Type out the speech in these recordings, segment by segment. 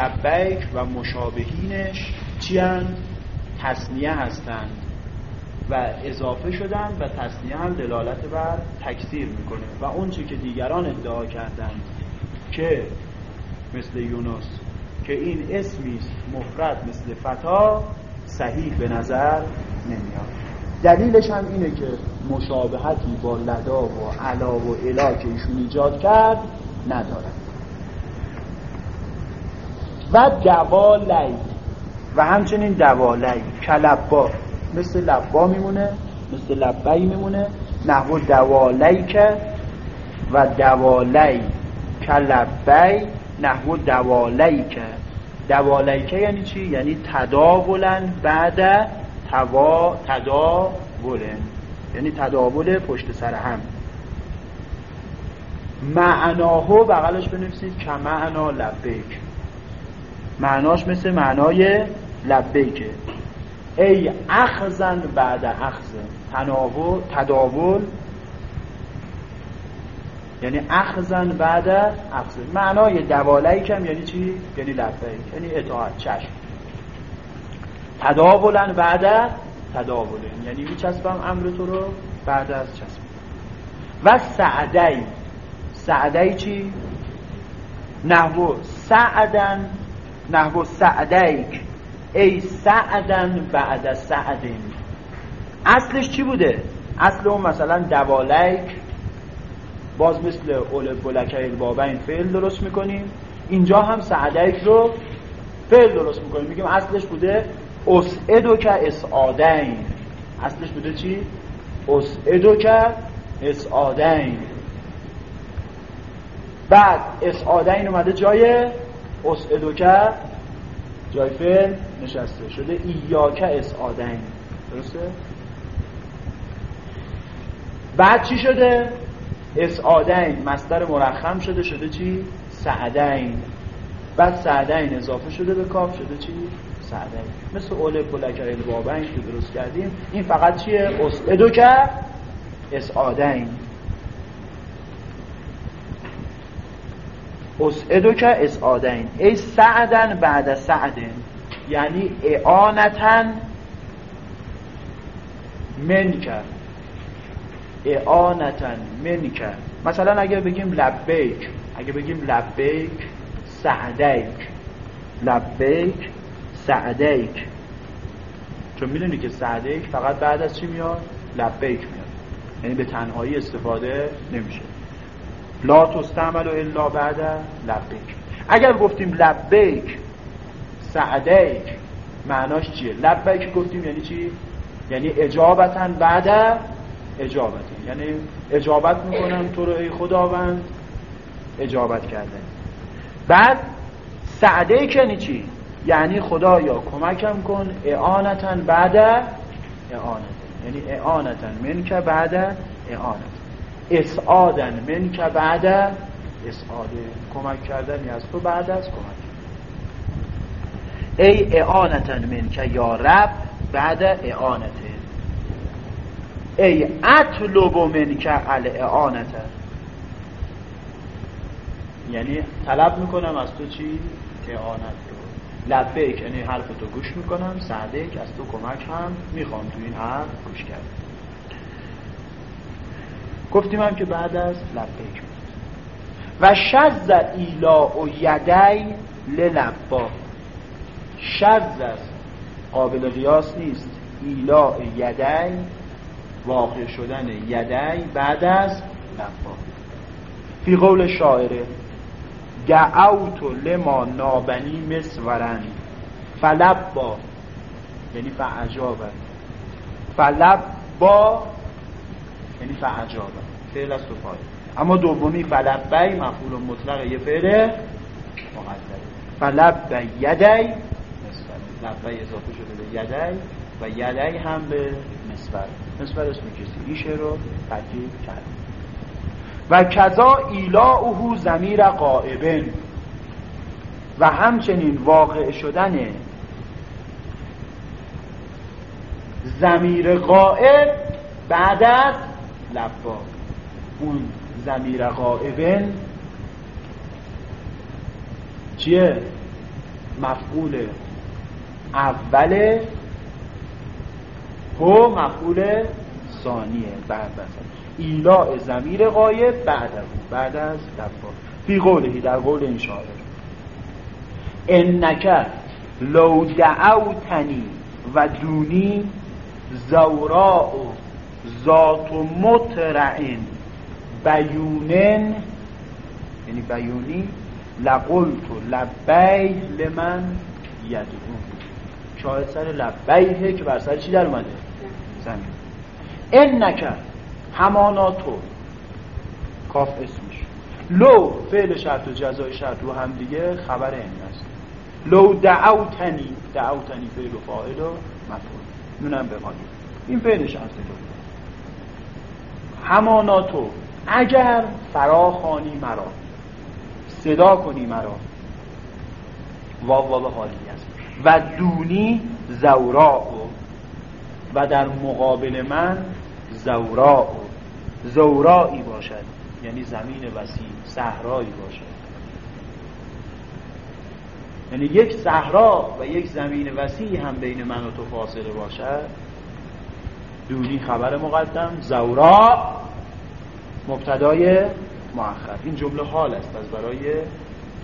لبیک و مشابهینش چی هستند هستند و اضافه شدن و تصنیه هم دلالت بر تکثیر می‌کنه. و اون چی که دیگران ادعا کردند که مثل یونس که این اسمی مفرد مثل فتا صحیح به نظر نمیاد. دلیلش هم اینه که مشابهتی با لدا و علا و الا که ایشون ایجاد کرد نداره و دوالی و همچنین دوالی کلبا. مثل لبا میمونه مثل لبایی میمونه. نحو دوالی که و دوالی کلبی نحو دوالی که. دوالی که یعنی چی؟ یعنی تداولن بعد توا تداولن. یعنی تداول پشت سر هم. معناهو بغلش بنویسید که معنا لبیک. معناش مثل معنای لبیکه. ای اخزن بعد اخزن تناول تداول. یعنی اخزن بعد اخزن معنای دوالی کم یعنی چی؟ یعنی لبیک یعنی اطاعت چشم. تداولن بعد تداولن یعنی میچسبم امر تو رو بعد از چسب. و سعدی. سعدی چی؟ نحو سعدن نحو سعدیک. ای سعدن بعد سعدین. اصلش چی بوده؟ اصل اون مثلا دوالیک باز مثل اول بلکه این فعل درست می‌کنیم. اینجا هم سعدیک رو فعل درست می‌کنیم. میگیم اصلش بوده اسعدو که اسعادین. اصلش بوده چی؟ اسعدو که اسعادین. بعد اسعادین اومده جای اسعدو که جای فعل نشسته شده ایاکه اسعادین درسته؟ بعد چی شده؟ اسعادین مصدر مرخم شده شده چی؟ سعدین بعد سعدین اضافه شده به کاف شده چی؟ سعدین مثل اول بلکه البابین که درست کردیم این فقط چیه؟ اسعدو که اسعادین اسعدو که اسعادین ای سعدن بعد سعدن یعنی اعانتن من کرد اعانتن من کرد مثلا اگه بگیم لبیک اگه بگیم لبیک سعدیک. لبیک سعدیک. چون می‌دونی که سعدیک فقط بعد از چی میاد؟ لبیک میاد. یعنی به تنهایی استفاده نمیشه. لا تستعمل الا بعد لبیک. اگر گفتیم لبیک سعدیک معناش چیه؟ لبیک گفتیم یعنی چی؟ یعنی اجابتا بعد اجابتی. یعنی اجابت می‌کنم تو رو ای خداوند اجابت کردن. بعد سعدیک یعنی چی؟ یعنی خدایا کمکم کن اعانتا بعد اعانت یعنی اعانتا. من که بعد اعانت اسعادن من که بعد اسعاده کمک کردنی از تو بعد از کمک. ای اعانتا من که یا رب بعد اعانته ای اطلب من که ال اعانته یعنی طلب می‌کنم از تو چی؟ اعانت رو. لبیک یعنی حرف تو گوش می‌کنم. سعدیک از تو کمک هم می‌خوام تو این حرف گوش کرد گفتیم هم که بعد از لبیک. و شز ایلا و یدی للبا شز است قابل قیاس نیست. ایلا یدی واقع شدن یدی بعد از لبا. فی قول شاعره دعوت لما نابنی مسورن. فلبا یعنی فعجابن فلبا فعجابن فعل از تو پای اما دومی فلبی مفعول مطلق یه فعل مقدره فلب یدی لبی اضافه شده به یدی و یدی هم به مسور مسور اسم کسی ایشه رو ترکیب کرد. و کذا ایلاؤه زمیر قائبن و همچنین واقع شدن زمیر قائب بعد از لبا اون زمیر قائبن چیه؟ مفعول اوله هو مفعول ثانیه. بعد ایلاء زمیر غایب بعد بعد از لبا فی قولهی در قول این شاعر. انک لو دعوتنی و دونی زوراء ذات مترعن بیونن یعنی بیونی لقلت لبی لمن یدعون. شاهد سر لبیه که بر سر چی در اومده؟ زمین. این نکر همانا تو. کاف اسمش. لو فعل شرط و جزای شرط و هم دیگه خبر این است. لو دعوتنی دعوتنی فعل و فاعل و مفعول. نونم به این فعل شرط همانا تو اگر فراخانی مرا. صدا کنی مرا. واو حالی است. و دونی زورا و در مقابل من زورا زورایی باشد یعنی زمین وسیع صحرایی باشد. یعنی یک صحرا و یک زمین وسیع هم بین من و تو فاصله باشد. دونی خبر مقدم زورا مبتدای مؤخر. این جمله حال است از برای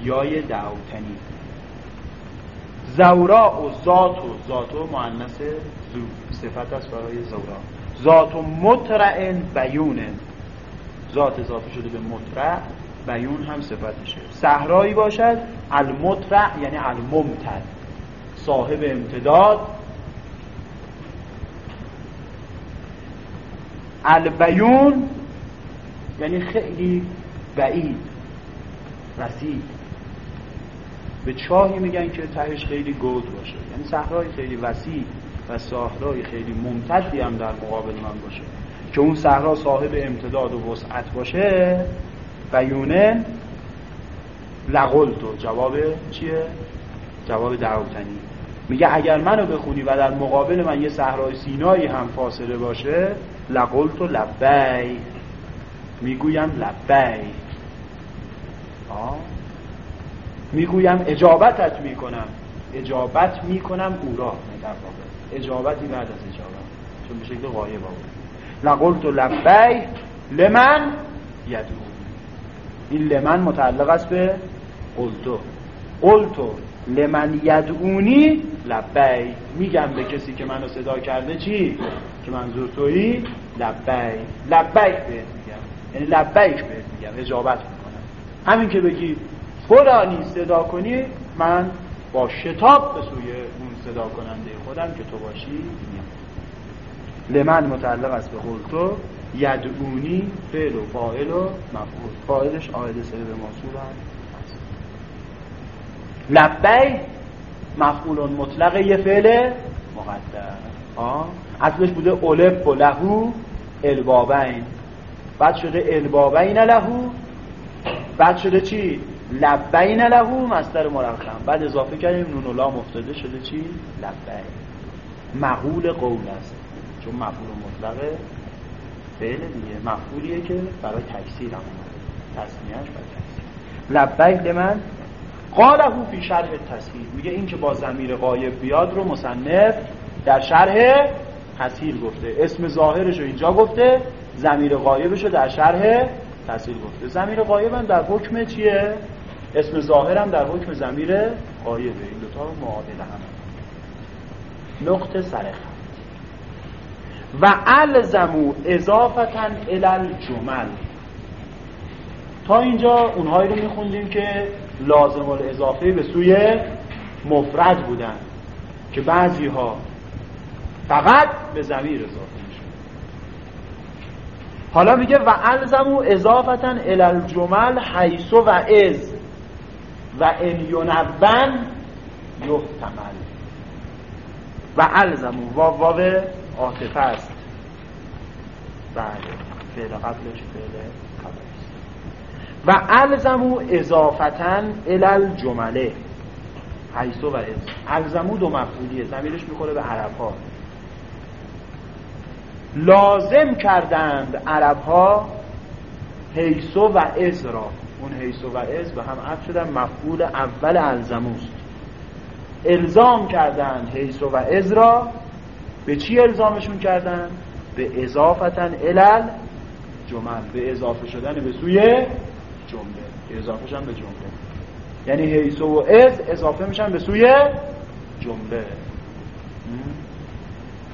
یای دعوتنی. زورا و ذات و ذات و معنس زو. صفت است برای زورا. ذات و مترعن بیونن. ذات اضافه شده به مترع بیون هم صفتشه. صحرایی باشد المترع یعنی الممتد. صاحب امتداد البیون یعنی خیلی بعید رسید. به چاهی میگن که تهش خیلی گود باشه. یعنی صحرای خیلی وسیع و صحرای خیلی ممتدی هم در مقابل من باشه. که اون صحرا صاحب امتداد و وسعت باشه بیونه لغلتو جواب چیه؟ جواب دعوتنی. میگه اگر منو بخونی و در مقابل من یه صحرای سینایی هم فاصله باشه لقلتو لبی می‌گویم لبی می‌گویم اجابتت می‌کنم. اجابت می‌کنم او را. در واقع. اجابتی بعد از اجابت. چون به شکل غایب آورد. لقلت و لمن یدعون این لمن متعلق است به قلتو. قلتو. لمن یدعونی لبی میگم به کسی که منو صدا کرده چی؟ که منظور تویی؟ لبی لبیک بهت میگم. یعنی لبیک بهت میگم. اجابت می‌کنم. همین که بگی فلانی صدا کنی من با شتاب به سوی اون صدا کننده خودم که تو باشی میام لمن متعلق است به قلتو یدعونی فعل و فاعل و مفعول. فاعلش آیده سر به موصول لبی مفعول مطلق یه فعل مقدر آه. اصلش بوده اولب و لهو البابین. بعد شده البابین لهو. بعد شده چی؟ لبین لهو مستر مرخم. بعد اضافه کردیم نون و لام افتاده شده چی؟ لبین محول قول است. چون مفعول مطلق فعل دیگه. مفعولیه که برای تکثیر هم اومده. تصمیهش برای تکثیر. لبین من قاله فی شرح تصحیح میگه این که با زمیر قایب بیاد رو مصنف در شرح تصحیح گفته. اسم ظاهرش رو اینجا گفته زمیر قایبش رو در شرح تصحیح گفته. زمیر قایب هم در حکم چیه؟ اسم ظاهر هم در حکم زمیر قایبه این دوتا معادل هم. نقطه سرخ و الزمو اضافتا جمل تا اینجا اونهایی رو میخوندیم که لازم الاضافه به سوی مفرد بودن که بعضی ها فقط به زمیر اضافه میشه حالا میگه و الزمو اضافتا الالجمل حیث و از و ان ینون یحتمل. و الزمو واو واو عاطفه است. بله فعل قبلش فعل و الزمو اضافتا الالجمله حیثو و از الزمو دو مفعولیه. زمیرش می‌خوره به عرب ها لازم کردند عرب ها حیثو و از را. اون حیثو و از به هم عطف شدن. مفعول اول الزموست الزام کردن حیث و ازرا به چی الزامشون کردن؟ به اضافتن علل جمل به اضافه شدن به سوی جمله اضافه شدن به جمله. یعنی حیث و از اضافه میشن به سوی جمله.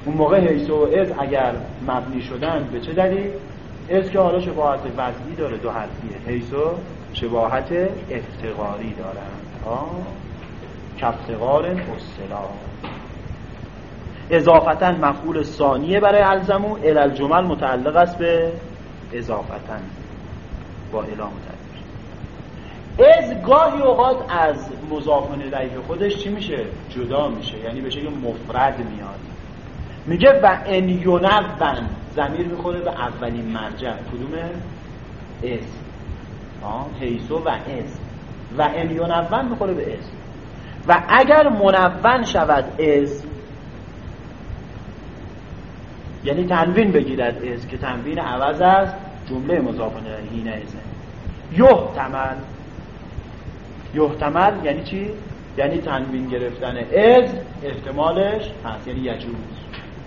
اون موقع حیث و از اگر مبنی شدن به چه دلیل؟ از که حالا شباهت وضعی داره دو حرفیه حیث و شباهت افتقاری دارن. کفتقار اصطلاح. اضافتا مفعول ثانیه برای الزمو الالجمل متعلق است به اضافتا با اله از گاهی اوقات از مضاف الیه خودش چی میشه؟ جدا میشه. یعنی به شکل مفرد میاد. میگه و ان یونون زمیر می‌خوره به اولین مرجع. کدومه؟ از حیثو و از و ان یونون می‌خوره به از و اگر منون شود از یعنی تنوین بگیرد از که تنوین عوض از جمله مضاف الیه ازه یحتمل یحتمل یعنی چی؟ یعنی تنوین گرفتن از احتمالش هست یعنی یجوز.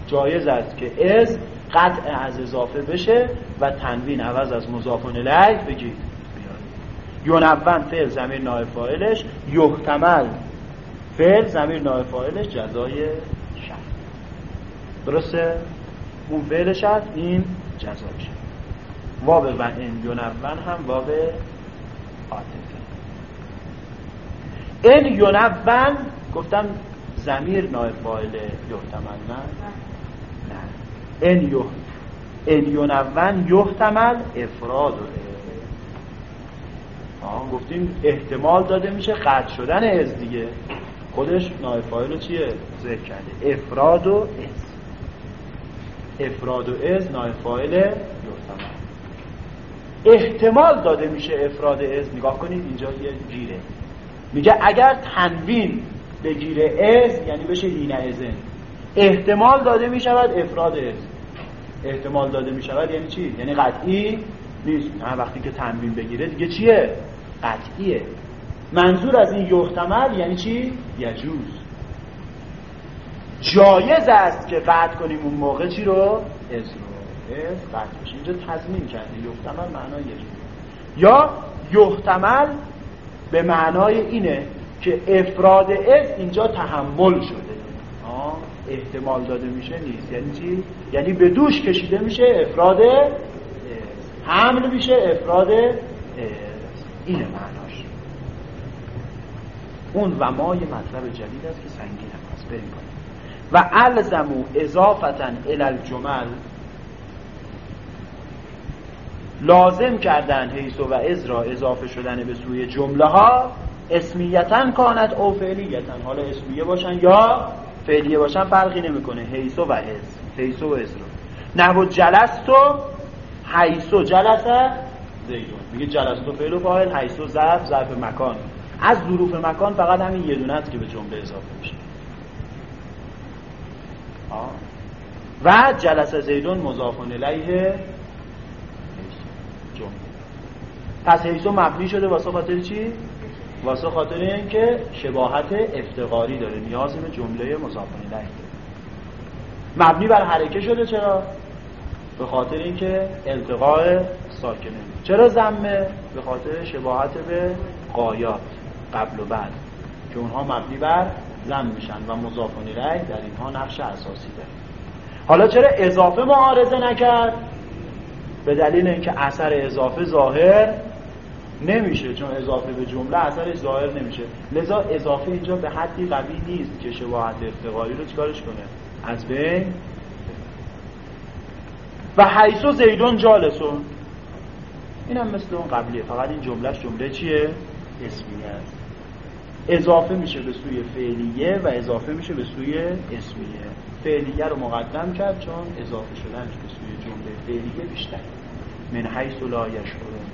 جایز است که از قطع از اضافه بشه و تنوین عوض از مضاف الیه بگید یونون فعل زمیر نایب فاعلش یحتمل فعل زمیر نایب فاعلش جزای شرط. درسته؟ اون فعل شرط این جزای شرط واب و این یونون هم واب عاطفه. این یونون گفتم زمیر نایب فاعل یحتمل نه. نه این یح این یونون یحتمل افراد. آه گفتیم احتمال داده میشه قطع شدن از دیگه. خودش نایب فاعل چیه؟ ذکر کرده. افراد و از افراد و از نایب فاعل یحتمل احتمال داده میشه افراد از نگاه کنید اینجا یه گیره. میگه اگر تنوین بگیره از یعنی بشه هینه ازن احتمال داده می‌شود افراد از احتمال داده می‌شود یعنی چی؟ یعنی قطعی نیست. نه وقتی که تنوین بگیره دیگه چیه؟ قطعیه. منظور از این یحتمل یعنی چی؟ یجوز. جایز است که قطع کنیم اون موقع چی رو؟ از رو. از قطع بشه. اینجا تضمین کرده یحتمل معنای یجوز. یا یحتمل به معنای اینه که افراد از اینجا تحمل شده. احتمال داده میشه نیست. یعنی چی؟ یعنی به دوش کشیده میشه افراد حمل میشه افراد اینه معناش. اون و ما یه مطلب جدید است که سنگین هم هست بریم. و الزمو اضافتا الالجمل لازم کردن حیث و از را اضافه شدن به سوی جمله ها اسمیتن کانت او فعلیتن حالا اسمیه باشن یا فعلیه باشن فرقی نمی‌کنه. حیث و از حیث و از را نحو جلستو و جلسه زیدون میگه جلستو فعل و فاعل و ظرف ظرف مکان. از ظروف مکان فقط همین یه دونه است که به جمله اضافه میشه. و جلسه زیدون مضاف الیه پس حیثو مبنی شده واسه خاطر چی؟ واسه خاطر این که شباهت افتقاری داره نیازی به جمله مضاف الیه مبنی بر حرکه شده چرا؟ به خاطر اینکه التقاء ساکنه چرا زمه؟ به خاطر شباهت به قایات قبل و بعد که اونها مبنی بر زم میشن و مضاف الیه در اینها نقش اساسی داره حالا چرا اضافه معارضه نکرد؟ به دلیل اینکه اثر اضافه ظاهر نمیشه چون اضافه به جمله اثرش ظاهر نمیشه. لذا اضافه اینجا به حدی قوی نیست که شباهت افتقاری رو چکارش کنه؟ از بین. و حیث زیدون جالسون. این هم مثل اون قبلیه. فقط این جملهش جمله چیه؟ اسمیه اضافه میشه به سوی فعلیه و اضافه میشه به سوی اسمیه. فعلیه رو مقدم کرد چون اضافه شدن به سوی جمله فعلیه بیشتر. من حیث لا یشعرون.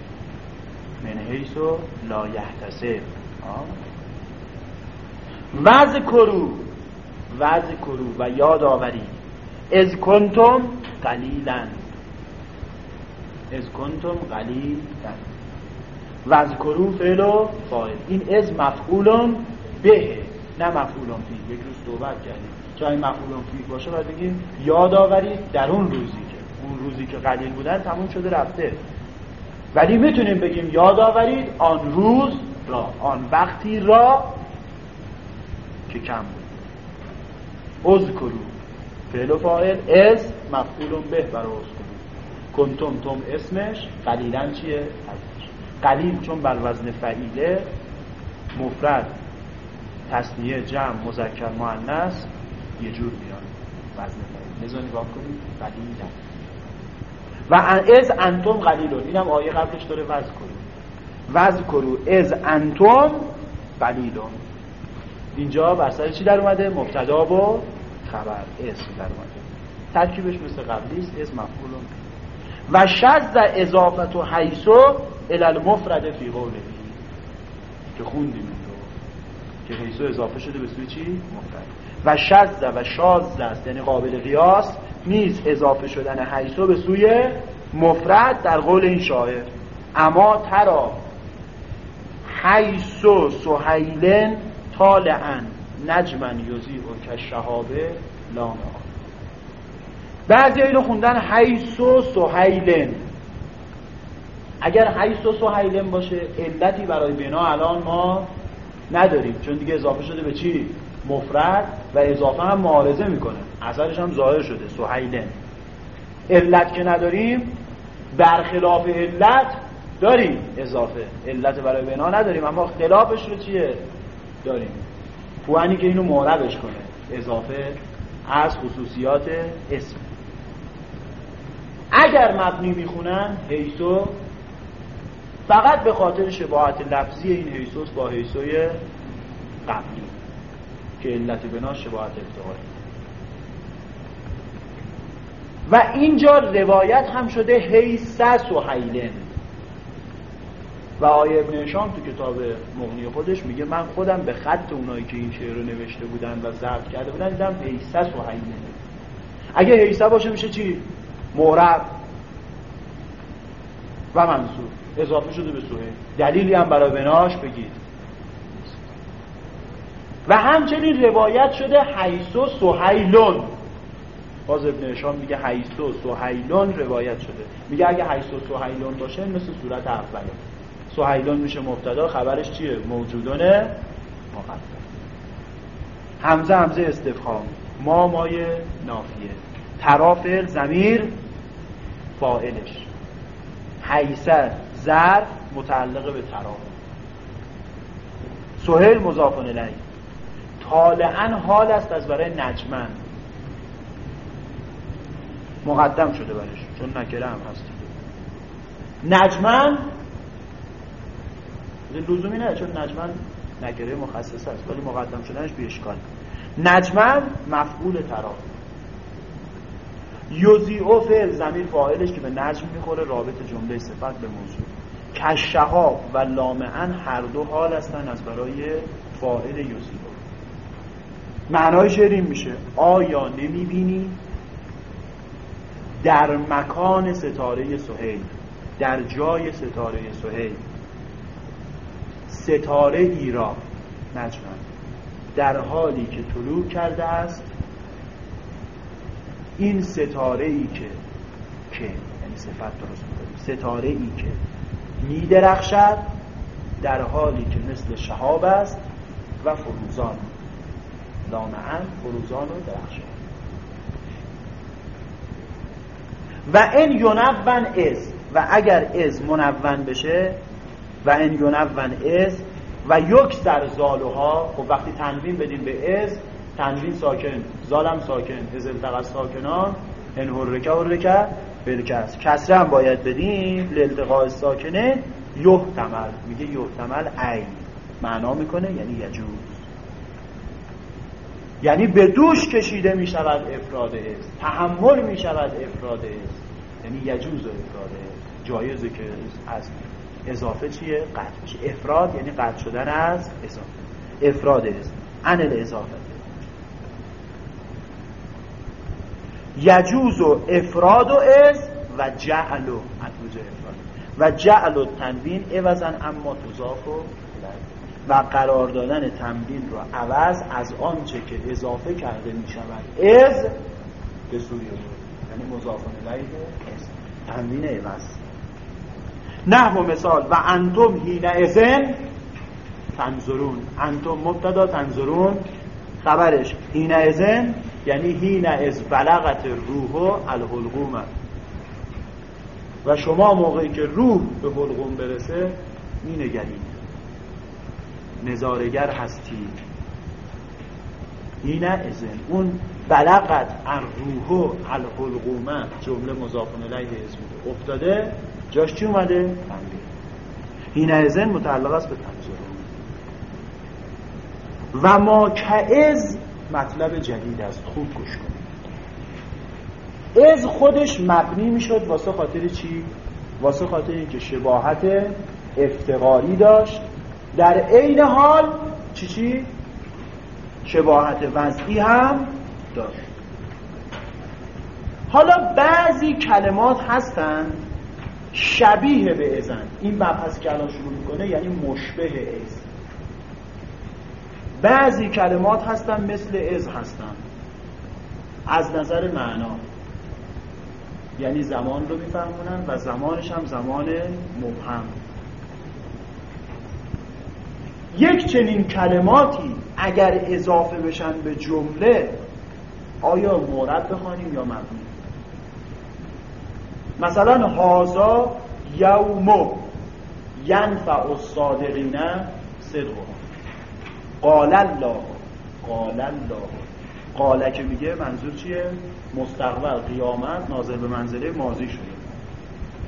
من حیث لا یحتسب وز کرو وز کرو و یاد آوری. از کنتم قلیلا از کنتم قلیلا وز کرو فعل و فاعل. این از مفعول به نه مفعولون فی. یک روز صحبت کردیم. جای مفعولون فی باشه باید بگیم یادآورید در اون روزی که اون روزی که قلیل بودن تموم شده رفته. ولی می‌تونیم بگیم یادآورید آن روز را آن وقتی را که کم بود. اذکرو فعل و فاعل از مفعول به برای اذکرو کنتم تم اسمش قلیلا چیه؟ قلیل. چون بر وزن فعیله مفرد تصنیه جمع مذکر مؤنث یه جور میاد. وزن فعیل. نزا نگاه کنید. قلیلا. و از انتم قلیلون. اینم آیه قبلش داره وز کنید وز کرو از انتم قلیلون. اینجا بر سر چی در اومده؟ مبتدا و خبر. اسم در اومده. ترکیبش مثل قبلی است. اسم مفعول و شذ اضافت و حیثو المفرد فی قوله. که خوندیم که حیثو اضافه شده به سوی چی؟ مفرد. و شذ و شاذ است. یعنی قابل قیاس. نیست اضافه شدن حیثو به سوی مفرد در قول این شاعر. اما ترا حیثو سهیلن طالعن نجمن یوزی و کشهابه لامه بعضی اینو خوندن حیثو سهیلن. اگر حیثو سهیلن باشه علتی برای بنا الان ما نداریم چون دیگه اضافه شده به چی؟ مفرد و اضافه هم معارضه می‌کنه. اثرش هم ظاهر شده سهیلن علت که نداریم برخلاف علت داریم اضافه. علت برای بنا نداریم اما خلافش رو چیه؟ داریم. پوانی که اینو معربش کنه اضافه از خصوصیات اسم. اگر مبنی می‌خونن حیثو فقط به خاطر شباهت لفظی این حیثوس با حیثوی قبلی. که علت بنا شباهت افتقاری و اینجا روایت هم شده حیثس و حیلن. و آیه ابن هشام تو کتاب مغنی خودش میگه من خودم به خط اونایی که این شعر رو نوشته بودن و ضبط کرده بودن دیدم حیثس و حیلن. اگه حیثه باشه میشه چی؟ مورب و منصور اضافه شده به سوهه دلیلی هم برای بناش بگید. و همچنین روایت شده حیث و سهیلون. باز ابن اشام میگه حیث و سهیلون روایت شده. میگه اگه حیث و سهیلون باشه مثل صورت اوله. سهیلون میشه مبتدا خبرش چیه؟ موجودون مقدم همزه همزه استفهام. ما مای نافیه. ترافل زمیر فائلش حیثه زر متعلق به ترافل سهل مضافن الیه. طالعا حال است از برای نجمن. مقدم شده برش چون نکره هم هست. نجمن؟ لزومی نه چون نجمن نکره مخصص است ولی مقدم شدنش بی اشکال. نجمن مفعول ترا یوزی او فعل زمین فاعلش که به نجم می‌خوره رابط جمله صفت به موضوع. کشهاب و لامعن هر دو حال هستن از برای فاعل یوزی معنای شعر میشه. آیا نمی‌بینی؟ در مکان ستاره سهیل در جای ستاره سهیل. ستاره ای را نجمن در حالی که طلوع کرده است این ستاره ای که که یعنی صفت درست می‌کنیم. ستاره ای که میدرخشد در حالی که مثل شهاب است و فروزان. لامعن فروزان و درخشان. و این یونون از و اگر از منون بشه و این یونون از و یک در زالوها خب وقتی تنوین بدیم به از تنوین ساکن زالم ساکن از التقى ساکنان ان حرکه حرکه بلکس. کسره هم باید بدیم لالتقاء ساکنه یحتمل میگه یحتمل ای معنا می‌کنه یعنی یجوز یعنی به دوش کشیده می‌شود افراد است تحمل می‌شود افراد است یعنی یجوز افراد جایزه که از اضافه چیه؟ قطع میشه افراد یعنی قطع شدن از اضافه. افراد ان الاضافه. یجوز و افراد و از و جعل و افراد. و جعل و تنوین عوضن اما تضاف و و قرار دادن تمرین رو عوض از آنچه که اضافه کرده می شود از به سوی یعنی مضافن الیه از تمرین عوض. نه و مثال. و انتم هین ازن تنظرون. انتم مبتدا تنظرون. خبرش هین ازن یعنی هین از بلغت روح الحلقوم. و شما موقعی که روح به حلقوم برسه می نگرید. نظارگر هستید این ازن اون بلغت الروح الحلقومه جمله مضافن الیه اسم افتاده. جاش چی اومده؟ تنبیه. این ازن متعلق است به تنظر و ما کعز مطلب جدید است. خوب گوش کنید از خودش مبنی می‌شد واسه خاطر چی؟ واسه خاطر اینکه شباهت افتقاری داشت. در عین حال چی چی؟ شباهت وضعی هم داشت حالا بعضی کلمات هستن شبیه به ازن این مبحث که الان شروع می‌کنه یعنی مشبه از بعضی کلمات هستن مثل از هستن. از نظر معنا. یعنی زمان رو میفهمونن و زمانش هم زمان مبهم. یک چنین کلماتی اگر اضافه بشن به جمله آیا مورد بخوانیم یا مبنی؟ مثلا هازا یومو ینفع الصادقین صدقهم قال الله قال الله. قاله که میگه منظور چیه؟ مستقبل قیامت نازل به منزله ماضی شده.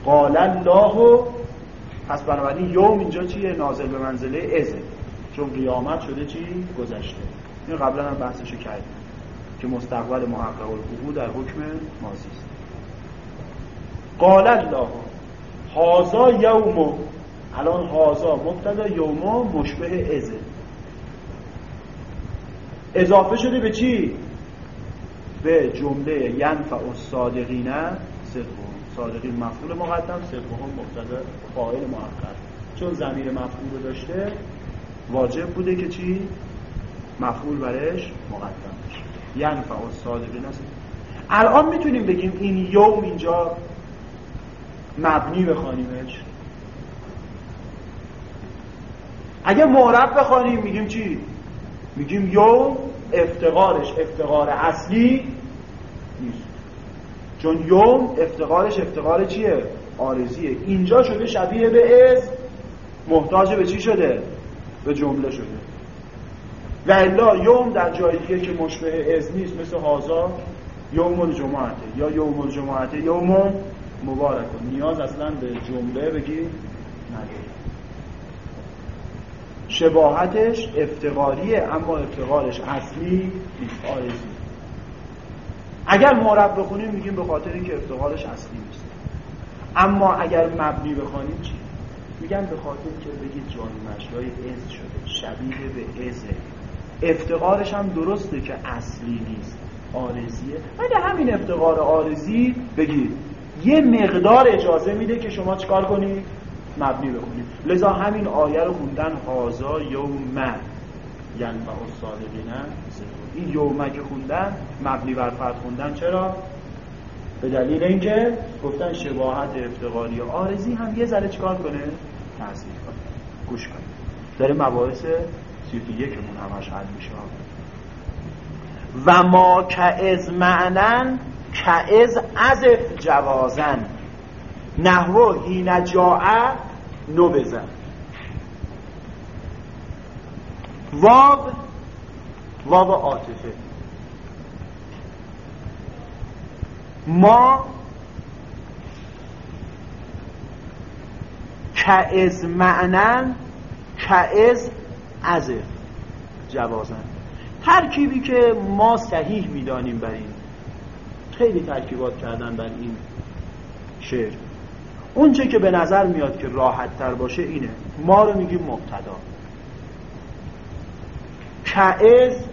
قال الله پس بنابراین یوم اینجا چیه؟ نازل به منزله ازه چون قیامت شده چی؟ گذشته. این قبلا هم بحثشو کردیم که مستقبل محقق الوقوع در حکم ماضی است. قال الله هازا یوم الان هازا مبتدا یوم مشبه ازه اضافه شده به چی؟ به جمله ینفع الصادقین صدقهم. صادقین مفعول مقدم صدقهم مبتدا فاعل مؤخر چون زمیر مفعول رو داشته واجب بوده که چی؟ مفعول برش مقدم بشه. ینفع الصادقین الان می‌تونیم بگیم این یوم اینجا مبنی بخوانیمش. اگه معرب بخوانیم میگیم چی؟ میگیم یوم افتقارش افتقار اصلی نیست. چون یوم افتقارش افتقار چیه؟ آرزیه. اینجا شده شبیه به از محتاج به چی شده؟ به جمله شده. و الا یوم در جای دیگه که مشبه از نیست مثل هازا یوم الجمعته یا یوم الجمعته یوم مبارک. نیاز اصلا به جمله بگی نداره شباهتش افتقاریه اما افتقارش اصلی نیست آرزی اگر معرب بخونیم میگیم به خاطر اینکه افتقارش اصلی نیست. اما اگر مبنی بخونیم چی؟ میگن به خاطر اینکه بگید جای مشرای از شده شبیه به ازه افتقارش هم درسته که اصلی نیست آرزیه. ولی همین افتقار آرزی بگید یه مقدار اجازه میده که شما چکار کنید مبنی بکنید لذا همین آیه رو خوندن هازا یوم. یعنی با الصادقین این یومه که خوندن مبنی بر فرد خوندن چرا؟ به دلیل اینکه گفتن شباهت افتقاری و هم یه ذره چکار کنه؟ تاثیر کنه. گوش کنه. داره مباحث سیوتی یکمون همش حل میشه. و ما که از معنن که از جوازن. نحو هین جاعه نو بزن. واب واب عاطفه. ما که از معنن که از جوازن. ترکیبی که ما صحیح می‌دانیم بر این. خیلی ترکیبات کردن بر این شعر. اونچه که به نظر میاد که راحت تر باشه اینه. ما رو میگیم مبتدا. کعز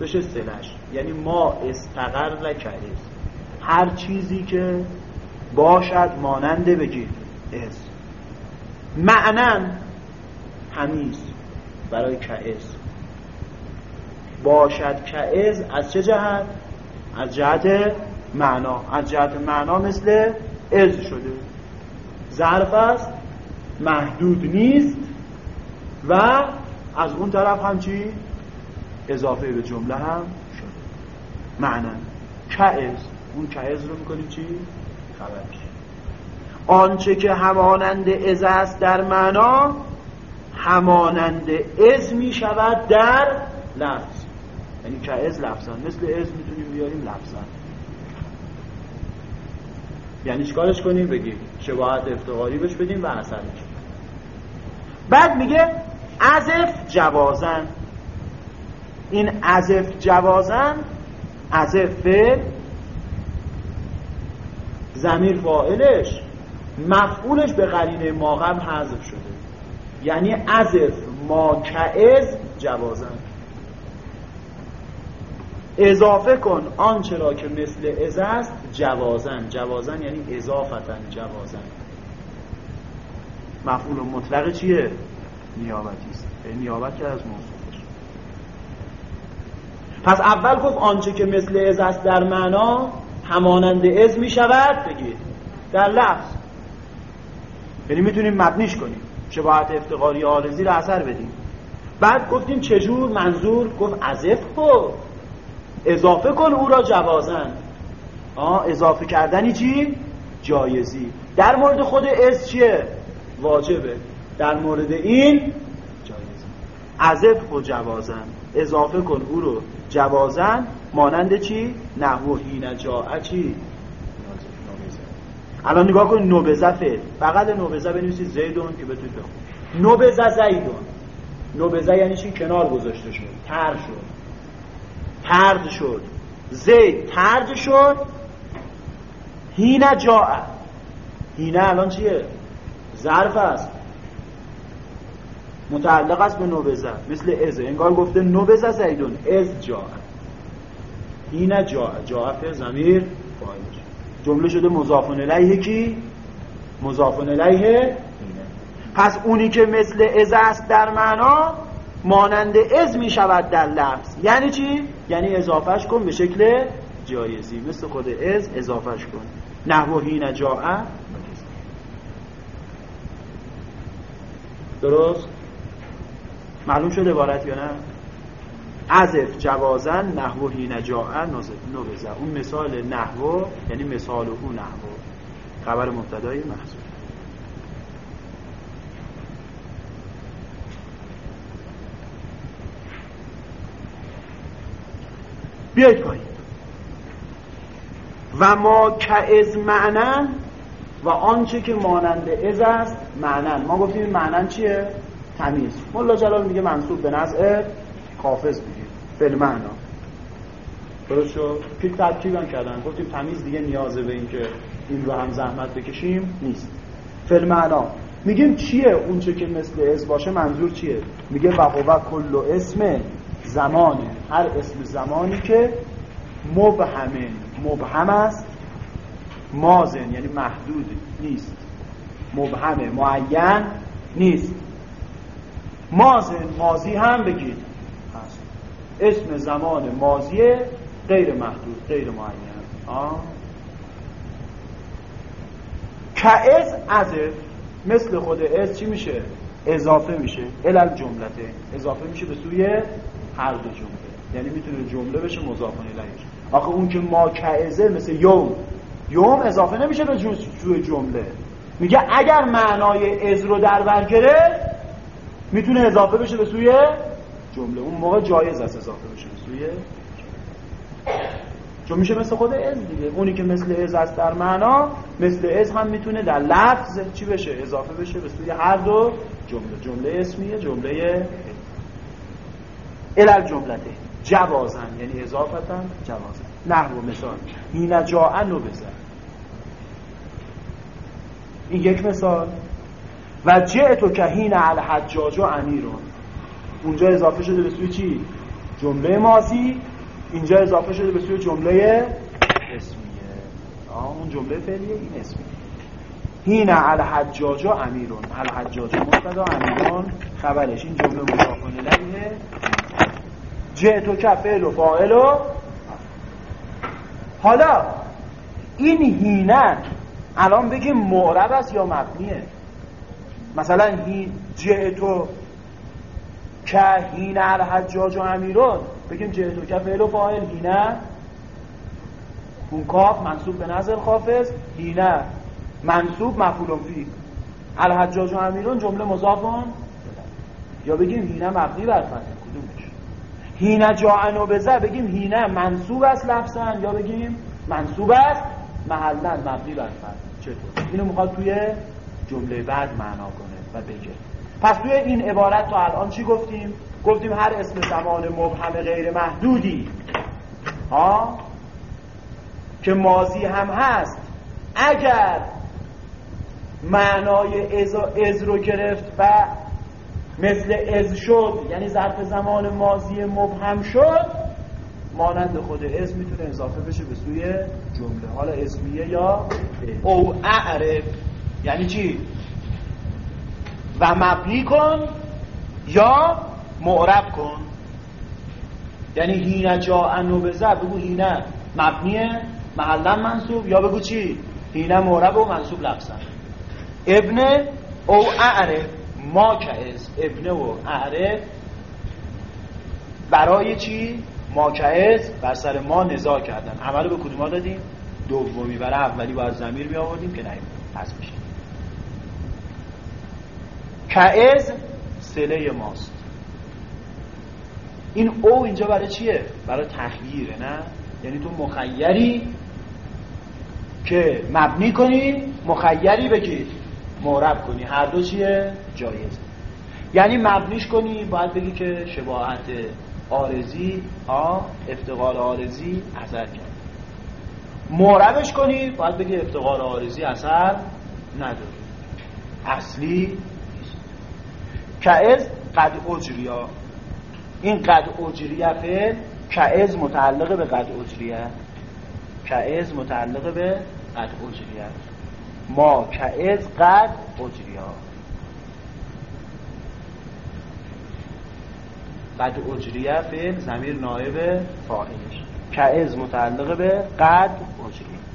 بشه سلش یعنی ما استقر لکعز هر چیزی که باشد ماننده بگید از معنن همیز برای کعز باشد کعز از چه جهت؟ از جهت معنا. از جهت معنا مثل از شده. ظرف است محدود نیست و از اون طرف هم چی؟ اضافه به جمله هم شده. معنا کعز اون کعز رو می‌کنیم چی؟ خبرش آنچه که همانند از است در معنا همانند از می شود در لفظ. یعنی کعز لفظان مثل از می‌تونیم بیاریم لفظان یعنی چیکارش کنیم؟ بگیم. شباهت افتقاری بش بدیم و اثرش بعد میگه ازف جوازن. این ازف جوازن ازف فعل زمیر فاعلش مفعولش به قرینه ما قبل حذف شده. یعنی ازف ما کعز جوازن اضافه کن آنچه را که مثل از است جوازن. جوازن یعنی اضافتن جوازن. مفعول مطلق چیه؟ نیابتی است. نیابت که از موصوفش. پس اول گفت آنچه که مثل از است در معنا همانند از می شود بگید در لفظ. یعنی می‌تونیم مبنیش کنیم. شباهت افتقاری آرزی رو اثر بدیم. بعد گفتیم چجور منظور؟ گفت ازف خود اضافه کن او را جوازن آه اضافه کردنی چی؟ جایزی. در مورد خود از چیه؟ واجبه. در مورد این جایزی ازف و جوازن اضافه کن او رو جوازن مانند چی؟ نحو هین جاعه چی؟ الان نگاه کن نوبزه فعل بغل نوبزه بنویسید زیدون که بتونید بخونید نوبزه زیدون. نوبزه یعنی چی؟ کنار گذاشته شد. تر شد. ترد شد. زید ترد شد. هینه جاء هینه الان چیه؟ ظرف است. متعلق است به نوبزه. مثل از. انگار گفته نوبزه زیدون. از جاء هینه جاء جاء فعل ضمیر جمله شده مضاف الیه کی؟ مضاف الیه پس اونی که مثل از است در معنا مانند از می شود در لفظ. یعنی چی؟ یعنی اضافهش کن به شکل جایزی. مثل خود از اضافهش کن. نحو هین جاعه درست؟ معلوم شد عبارت یا نه؟ ازف جوازن نحو هین جاعه نوزه اون مثال نحو یعنی مثال او نحو خبر مبتدای محضور بیایید پایین. و ما که از معنن و آنچه که مانند از است معنن. ما گفتیم معنن چیه؟ تمیز. ملا جلال میگه منصوب به نزع حافظ بگیر فعل معنا. درست شد؟ که ترکیب کردن. گفتیم تمیز دیگه نیازه به این که این رو هم زحمت بکشیم. نیست. فعل معنا. میگیم چیه اونچه که مثل از باشه؟ منظور چیه؟ میگه و کل اسم زمانه. هر اسم زمانی که مبهمه. مبهم است مازن یعنی محدود نیست. مبهمه. معین نیست. مازن مازی هم بگید. اسم زمان مازی غیر محدود غیر معین که از ازف مثل خود از چی میشه؟ اضافه میشه. الال جملته. اضافه میشه به سوی هر دو جمله. یعنی می‌تونه جمله بشه مضاف الیه. آخه اون که ما کعزه مثل یوم. یوم اضافه نمیشه به سوی جمله. میگه اگر معنای از رو در بر گرفت می‌تونه اضافه بشه به سوی جمله. اون موقع جایز است اضافه بشه. سوی چون میشه مثل خود از دیگه. اونی که مثل از است در معنا مثل از هم می‌تونه در لفظ چی بشه؟ اضافه بشه به سوی هر دو جمله. جمله اسمیه جمله الال جملته. جوازن. یعنی اضافتن جوازن. نحو مثال. این جاء نو بزن. این یک مثال. و جئتو که هین الحجاج و امیرون. اونجا اضافه شده به سوی چی؟ جمله ماضی. اینجا اضافه شده به سوی جمله اسمیه. آه اون جمله فعلیه این اسمیه. هین الحجاج امیرون. الحجاج مبتدا امیرون خبرش. این جمله مضاف الیه جئتو که فعل و فاعل و حالا این هینه الان بگیم معرب است یا مبنیه؟ مثلا هین جئتو که هین الحجاج و امیرون بگیم جئتو که فعل و فاعل هینه اون کاف منصوب به نظر خافز هینه منصوب مفعول فی الحجاج و امیرون جمله مضافون یا بگیم هینه مبنی بر فتح. کدومش؟ هینه جاءن بزر بگیم هینه منصوب است لفظا. یا بگیم منصوب است محلا مبنی بر فتح. چطور؟ اینو می‌خواد توی جمله بعد معنا کنه و بگه. پس توی این عبارت تا الان چی گفتیم؟ گفتیم هر اسم زمان مبهم غیر محدودی. ها؟ که مازی هم هست. اگر معنای از, از رو گرفت و مثل از شد یعنی ظرف زمان مازی مبهم شد مانند خود اسم می‌تونه اضافه بشه به سوی جمله. حالا اسمیه یا او اعرف. یعنی چی؟ و مبنی کن یا معرب کن. یعنی هینه جا انو بزر بگو هینه مبنیه محلا منصوب یا بگو چی؟ هینه معرب و منصوب لفظن. ابن او اعرف ما کعز ابن و اعرف برای چی؟ ما کعز بر سر ما نزا کردن. عملو به کدوم دادیم؟ دومی برای اولی باید زمیر می آوردیم که نیم پس میشه. کعز سله ماست. این او اینجا برای چیه؟ برای تخییره نه؟ یعنی تو مخیری که مبنی کنی مخیری بگیر معرب کنی. هر دو چیه؟ جایز. یعنی مبنیش کنی باید بگی که شباهت آرزی ها افتقار آرزی اثر کرد. معربش کنی باید بگی افتقار آرزی اثر نداره. اصلی کعز قد اجریا. این قد اجریه فعل کعز متعلق به قد اجریه. کعز متعلق به قد اجریه. ما کعز قد اجریا. قد اجریه فعل زمیر نایب فاعلش کعز متعلق به قد اجریه.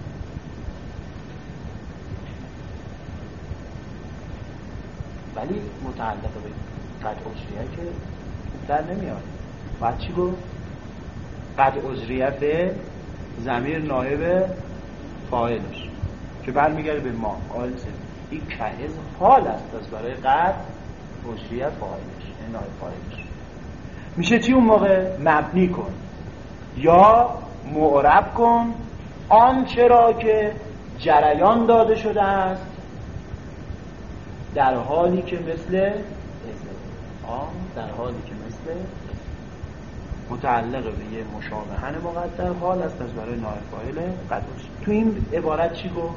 ولی متعلق به قد اجریه که در نمیاد. بعد چی گفت؟ قد اجریه فعل زمیر نایب فاعلش که برمیگرده به ما. قائل این کهز حال است از برای قد اجریه فاعلش نایب فاعلش. میشه چی اون موقع؟ مبنی کن. یا معرب کن. آنچه را که جریان داده شده است در حالی که مثل در حالی که مثل متعلق به یه مشابهن مقدر حال است از برای نایب فاعل قدرش تو این عبارت چی گفت؟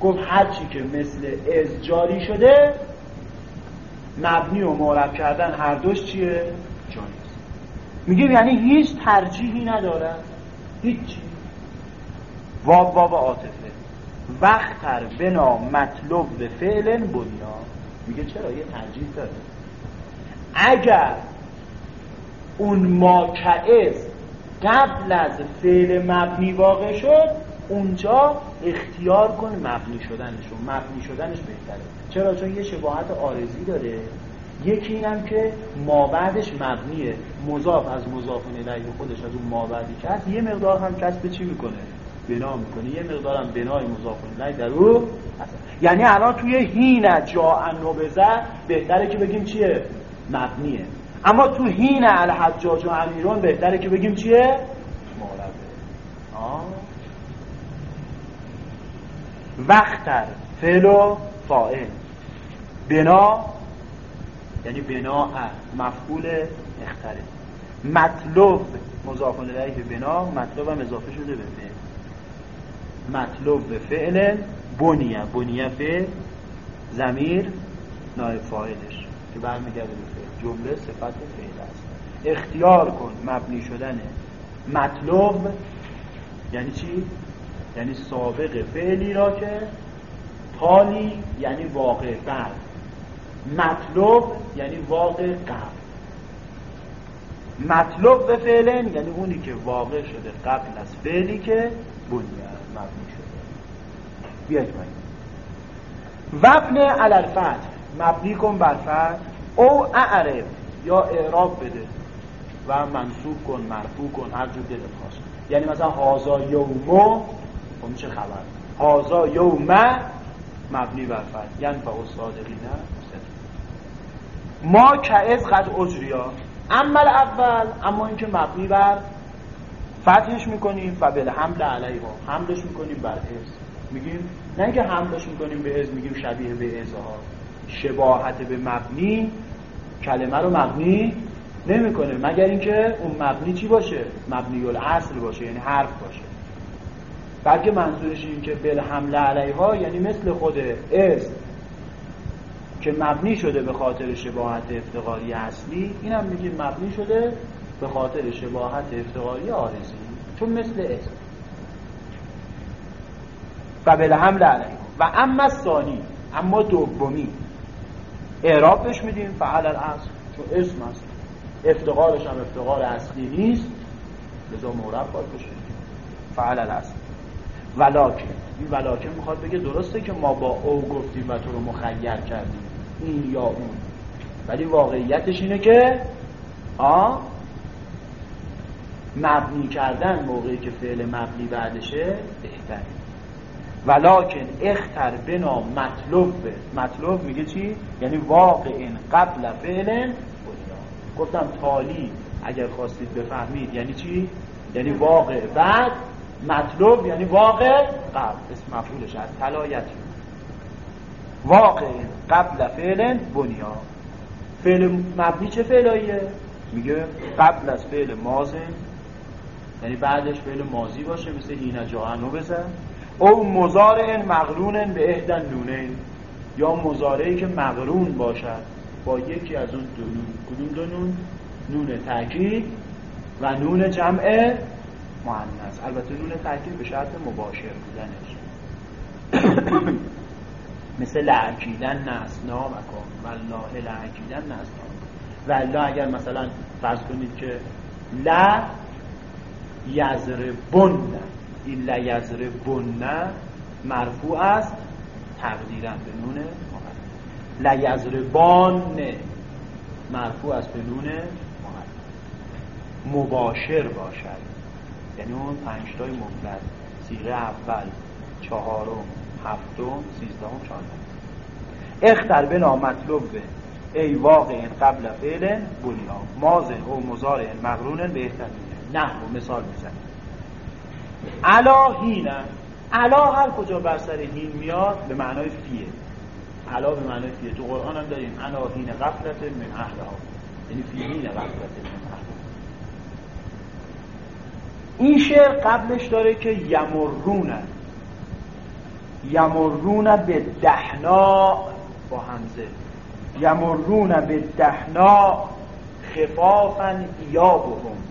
گفت هرچی که مثل از جاری شده مبنی و معرب کردن هر دوش چیه؟ جایز میگه یعنی هیچ ترجیحی نداره هیچی. واب واب عاطفه. وقتر بنا مطلوب به فعل بنیا میگه چرا؟ یه ترجیح داره. اگر اون ماکعز قبل از فعل مبنی واقع شد اونجا اختیار کن مبنی شدنش مبنی شدنش بهتره. چرا؟ چون یه شباهت آرزی داره. یکی اینم که ما بعدش مبنیه. مضاف از مضاف الیه خودش از اون ما بعدی که هست یه مقدار هم کسب چی می‌کنه؟ بنا می‌کنه یه مقدار هم بنای مضاف الیه در او یعنی الان توی هین جا بزه بهتره که بگیم چیه؟ مبنیه. اما تو هین الحجاج و امیرون بهتره که بگیم چیه؟ معربه وقتر فعل و فاعل. بنا یعنی بنا مفعول اختره. مطلوب مضاف الیه بنا مطلوب هم اضافه شده به مطلوب به فعل بنیه. بنیه فعل زمیر نایب فاعلش که برمیگرده به فعل. جمله صفت فعل است. اختیار کن مبنی شدن مطلوب یعنی چی؟ یعنی سابق فعلی را که حالی یعنی واقع بعد مطلوب یعنی واقع قبل. مطلوب به فعلن یعنی اونی که واقع شده قبل از فعلی که بنیاد مبنی شده. بیاید باید وبن علالفتح مبنی کن بر فتح. او اعرب یا اعراب بده و منصوب کن مرفوع کن هر جور دلت خواست. یعنی مثلا هازا یومو خب چه خبر؟ هازا یوم مبنی بر فتح. یعنی فا نه ما که از قد اجریا. اما اول اما اینکه مبنی بر فتحش می‌کنیم و به حمل علیه ها حملش می‌کنیم بر از میگیم نه اینکه حملش می‌کنیم به از میگیم شبیه به از ها. شباهت به مبنی کلمه رو مبنی نمی‌کنه. مگر اینکه اون مبنی چی باشه؟ مبنی الاصل باشه یعنی حرف باشه. بلکه منظورش این که بل حمله علیها یعنی مثل خود از که مبنی شده به خاطر شباهت افتقاری اصلی این هم میگیم مبنی شده به خاطر شباهت افتقاری آرزی چون مثل اسم و بل حمل علیها و اما ثانی اما دومی. اعراب بهش میدیم. فعل الاصل چون اسم است افتقارش هم افتقار اصلی نیست. لذا مورب باید بشه. فعل الاصل ولاکن این ولاکن می‌خواد بگه درسته که ما با او گفتیم و تو رو مخیر کردیم. این یا اون. ولی واقعیتش اینه که آ مبنی کردن موقعی که فعل مبنی بعدشه بهتره. ولیکن اختر بنا مطلوب مطلوب میگه چی؟ یعنی واقع قبل فعل گفتم تالی اگر خواستید بفهمید یعنی چی؟ یعنی واقع بعد مطلوب یعنی واقع قبل. اسم مفعولش از تلایت واقع قبل فعل بنیا فعل مبنی چه فعلاییه؟ میگه قبل از فعل مازن یعنی بعدش فعل مازی باشه مثل هینا جاهنو بزن. او مزارع مغرون به اهدن نونه. یا مزارعی که مغرون باشد. با یکی از اون دو نون. کدوم دو نون؟ نون تاکید و نون جمع مؤنث. البته نون تاکید به شرط مباشر بودنش. مثل لعکیدن نسنا و کن والله لعکیدن نسنا و الله اگر مثلا فرض کنید که لا یزربن این لا یزربن مرفوع است. تقدیرا به نون لیزربان مرفوع است به نون مباشر باشد. یعنی اون پنجتای مفرد. سیغه اول چهارم هفتم سیزدهم چهاردهم اختر بنا مطلوب به. ای واقع قبل فعل بولیا مازه و مزارع مغرون به نه و مثال میزن علا هینه علا هر کجا بر سر هین میاد به معنای فیه. علا به معنی فیه. تو قرآن هم داریم. انا هین غفلت من اهلها. یعنی فی هین غفلت من اهلها. این شعر قبلش داره که یمرون. یمرون به دهنا با همزه یمرون به دهنا خفافا ایابهم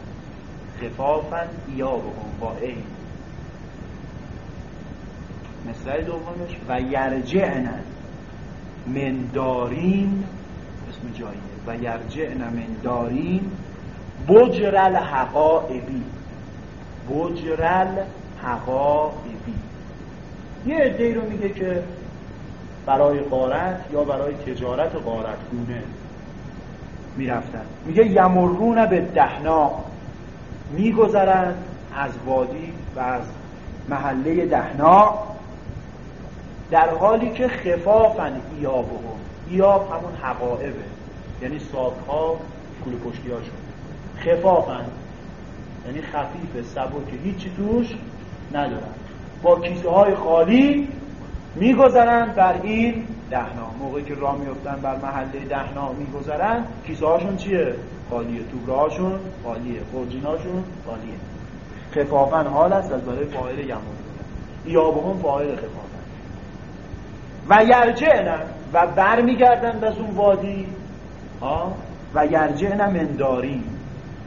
خفافا ایابهم با این. مثل دومش و یرجعنن مندارین اسم جاییه. و یرجعن مندارین بجرل حقائبی بجرل حقائبی یه عده رو میگه که برای قارت یا برای تجارت قارت گونه می‌رفتن. میگه یمرون به دهنا. میگذرند از وادی و از محله دهنا در حالی که خفافن ایابهم ایاب همون حقائبه یعنی ساکها کل پشتی ها شد خفافن یعنی خفیف سبک هیچی توش ندارن. با کیسه های خالی میگذرن بر این دهنا. موقعی که راه میفتن بر محله دهنا میگذرن کیسه هاشون چیه؟ خالیه توبره هاشون خالیه خورجین هاشون خالیه خفافن. حال است از برای فاعل یمون ایابهم فاعل خفافن. و یرجعن و برمیگردند از اون وادی. ها؟ و یرجعن من دارین.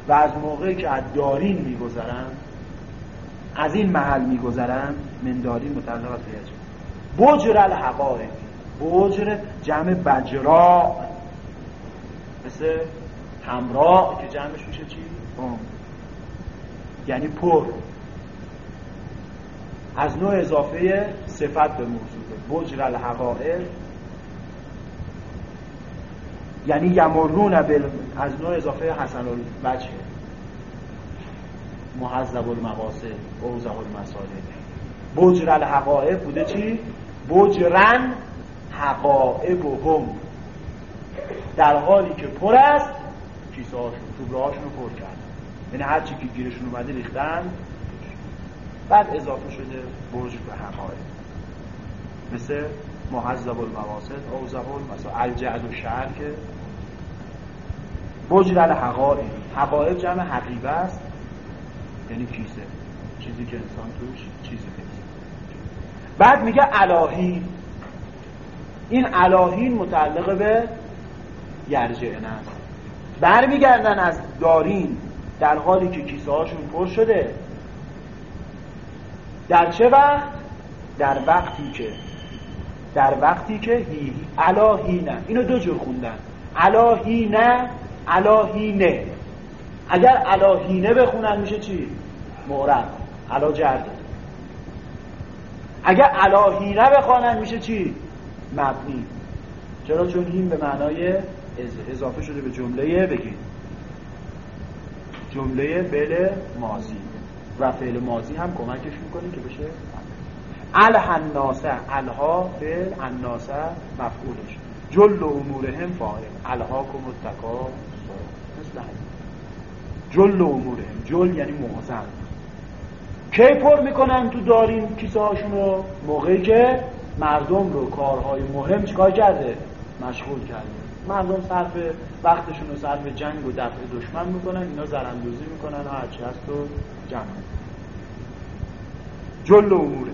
و از موقعی که از دارین میگذرن از این محل میگذرن من دارین متعلق از بجر الحقائق. بجر جمع بجرا مثل همراه که جمعش میشه چی؟ یعنی پر. از نوع اضافه صفت به موضوع. بجر الحقائق. یعنی یمرون از نوع اضافه حسن الوجه. محذب المقاصد اوزه المصالح. بجر الحقائق بوده چی؟ بجرن حقائب و هم در حالی که پر است کیسه هاشون توبره هاشون رو پر کرد. یعنی هر چی که گیرشون اومده ریختن بعد اضافه شده برج به حقائق مثل محذب المواسط اوزهول مثلا الجعد و شهر که برج در حقائق حقائق جمع حقیبه است. یعنی کیسه چیزی که انسان توش چیزی بعد میگه الهی. این الهین متعلق به یرجعن است. برمیگردن از دارین در حالی که کیسه هاشون پر شده. در چه وقت؟ در وقتی که در وقتی که هی الهی نه اینو دو جور خوندن. الهی نه الهی نه اگر الهینه بخونن میشه چی؟ معرب علا جرده اگر الهینه بخوانن میشه چی؟ مبنی. چرا؟ چون این به معنای اضافه شده به جمله بگید جمله فعل ماضی. و فعل ماضی هم کمکش می‌کنه که بشه الحناسه. الها فعل الناسه مفعولش. جل امورهم فاعل. الهاکم التکا مثل جل امورهم. جل یعنی معظم کی پر می‌کنن تو داریم کیسه هاشون رو موقعی که مردم رو کارهای مهم چیکار کرده؟ مشغول کرده. مردم صرف وقتشون رو صرف جنگ و دفع دشمن می‌کنن اینا زرندوزی می‌کنن و هرچی هست رو جمع جل اموره.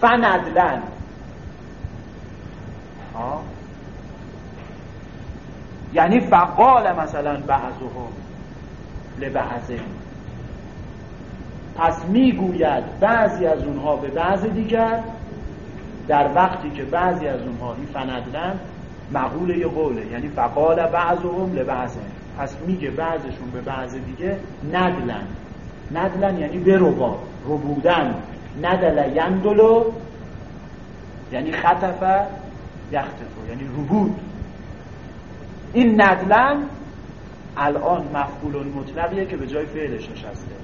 فندلن یعنی فقال مثلا بعضهم لبعضه. پس می‌گوید بعضی از اونها به بعض دیگر در وقتی که بعضی از اونها این فندلن مقول یه قوله. یعنی فقال بعضهم لبعضه. پس میگه بعضشون به بعض دیگه ندلن. ندلن یعنی بربا ربودن. ندل یندلو یعنی خطف یختفو یعنی ربود. این ندلن الان مفعول مطلقیه که به جای فعلش نشسته.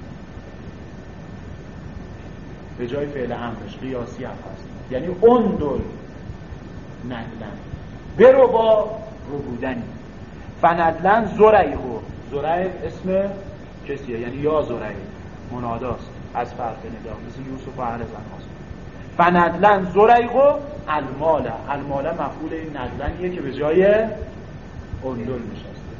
به جای فعل امرش قیاسی هم هست. یعنی اندل ندلن برو با رو بودنی. فندلن زرعیهو زرعی اسم کسیه؟ یعنی یا زرعی. مناداست. از فرق ندا مثل یوسف و اهل هاست فندلن زرعیهو الماله الماله مفعول ندلنیه که به جای اندل نشسته.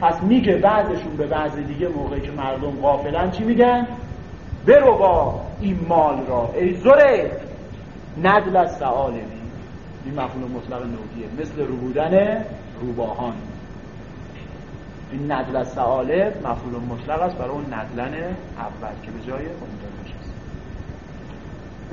پس میگه بعضشون به بعض دیگه موقعی که مردم غافلن چی میگن؟ برو با این مال را. ای زره ندل از سعالمی این مفهوم مطلق نوعیه. مثل رو بودن روباهان. این ندل از سعاله مفهوم مطلق است برای اون ندلن اول که به جای اون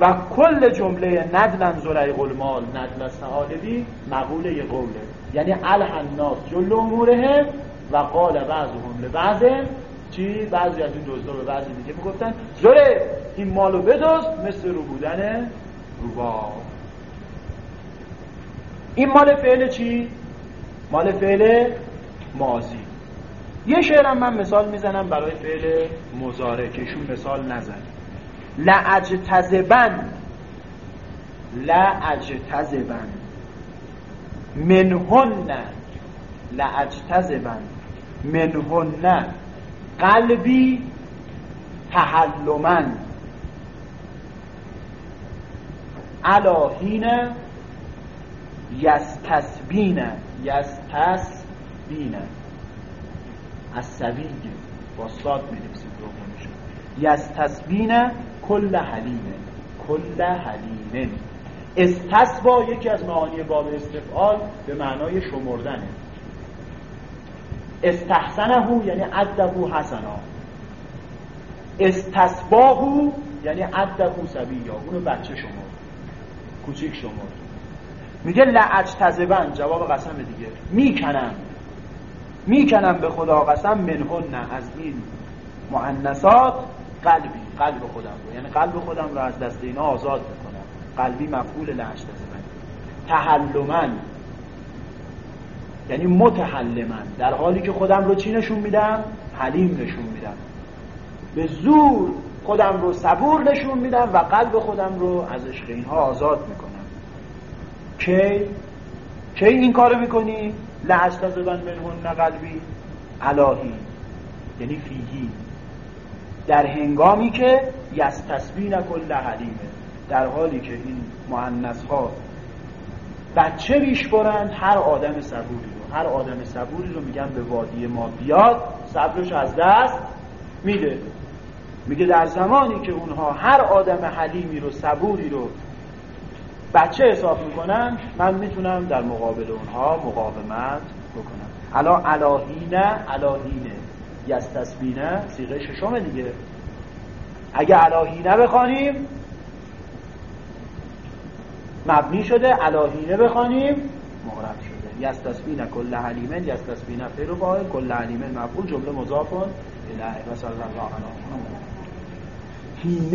و کل جمله ندلن زرعی قلمال ندل از سعالوی مقوله یه قوله. یعنی الحناس جل امورهم و قال بعضهم لبعض. چی؟ بعضی از این دزدا به بعضی دیگه می‌گفتن. زره این مالو بدوز مثل رو بودن روبا این مال فعل چی؟ مال فعل مازی یه شعرم من مثال می‌زنم برای فعل مزاره که ایشون مثال نزن. لعجتزبن لعجتزبن منهن. لعجتزبن منهن. قلبی تحلمن. علاهین یستسبین یستسبین. از سبیل با ساد می‌نویسیم دومیشون یستسبین کل حلیمه کل حلیمه استسبا یکی از معانی باب استفعال به معنای شمردنه. استحسنه یعنی عدهو حسنا. استسباهو یعنی عدهو سبیا اونو بچه شما کوچیک شمرد میگه لعجتذبن جواب قسم دیگه. می‌کنم. می‌کنم به خدا قسم منهن از این معنسات قلبی قلب خودم رو. یعنی قلب خودم رو از دست اینا آزاد می‌کنم. قلبی مفعول لعجتذبن تحلمن. یعنی متحلمن. در حالی که خودم رو چی نشون میدم؟ حلیم نشون میدم. به زور خودم رو صبور نشون میدم و قلب خودم رو از عشق اینها آزاد می‌کنم. کی؟ کی این کارو می‌کنی؟ لعستازبن منهن قلبی. الهی. یعنی فیهی. در هنگامی که یستسبین کل حلیمه در حالی که این معنس ها بچه بیش برند هر آدم صبوری رو. هر آدم صبوری رو میگن به وادی ما بیاد صبرش از دست میده. میگه در زمانی که اونها هر آدم حلیمی رو صبوری رو بچه حساب می‌کنن من می‌تونم در مقابل اونها مقاومت بکنم. الا الهینه الهینه یستسبینه سیغه ششم دیگه. اگه الهینه بخوانیم مبنی شده الهینه بخوانیم مغرب شده. یستسبین کل حلیمن یستسبین فیر و باید کل حلیمن مفعول جمله مضافون اله و صلی الله علیه Hmm.